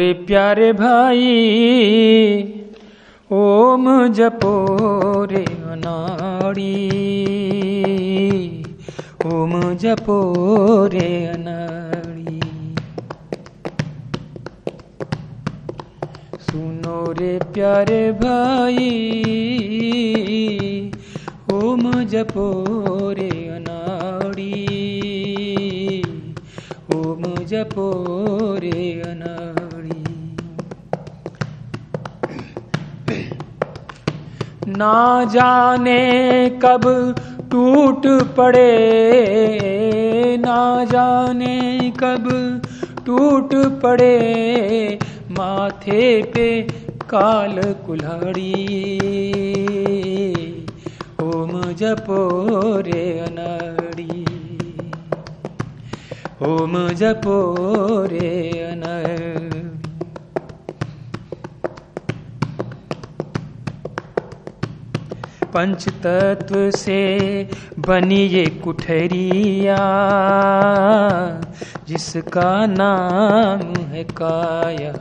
रे प्यारे भाई, ओम जपो रे अनाड़ी। ओम जपो रे अनाड़ी। सुनो रे प्यारे भाई, ओम जपो रे अनाड़ी। ओम जपो रे ना जाने कब टूट पड़े, ना जाने कब टूट पड़े, माथे पे काल कुल्हाड़ी। ओम जपो रे अनाड़ी। ओम जपो रे पंच तत्व से बनी ये कुठरिया, जिसका नाम है काया।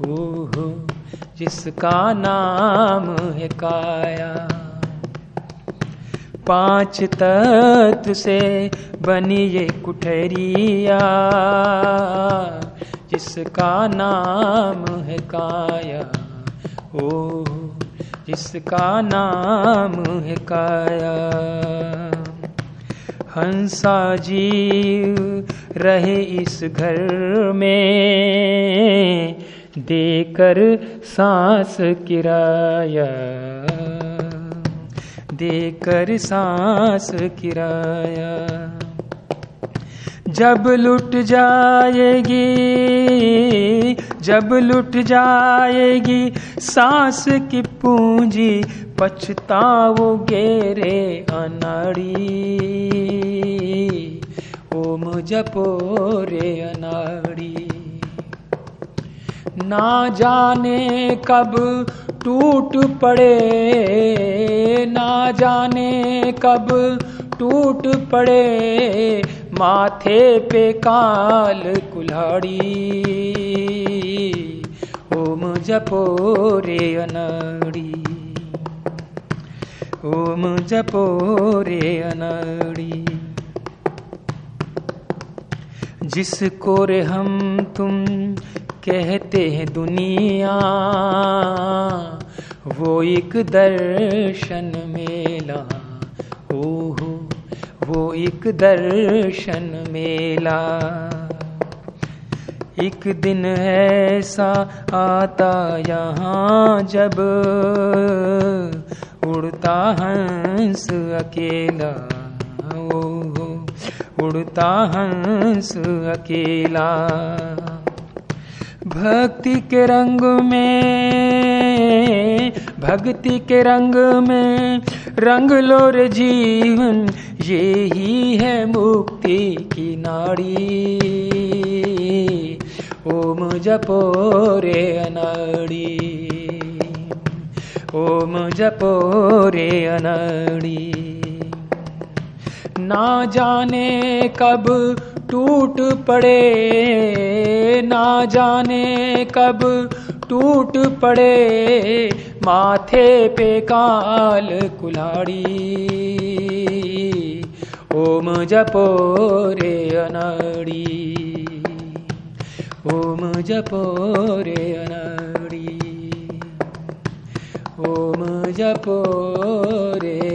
हो जिसका नाम है काया। पाँच तत्व से बनी ये कुठरिया, जिसका नाम है काया। ओहो जिसका नाम है काया। हंसा जीव रहे इस घर में, देकर सांस किराया। देकर सांस किराया। जब लुट जाएगी, जब लुट जाएगी, सांस की पूंजी पछताओगे रे अनाड़ी। ओम जपो रे अनाड़ी। ना जाने कब टूट पड़े, ना जाने कब टूट पड़े माथे पे काल कुल्हाड़ी। ओम जपो रे अनाड़ी। ओम जपो रे अनाड़ी। जिसको रे हम तुम कहते हैं दुनिया, वो एक दर्शन मेला। ओहो। वो एक दर्शन मेला। एक दिन ऐसा आता यहाँ जब उड़ता हंस अकेला। ओ, उड़ता हंस अकेला। भक्ति के रंग में, भक्ति के रंग में रंग लो रे जीवन, ये ही है मुक्ति की नाड़ी। ओम जपो रे अनाड़ी। ओम जपो रे अनाड़ी। ना जाने कब टूट पड़े, ना जाने कब टूट पड़े। माथे पे काल कुलाड़ी ओम जपो रे अनाड़ी। ओम जपो रे अनाड़ी। ओम जपो रे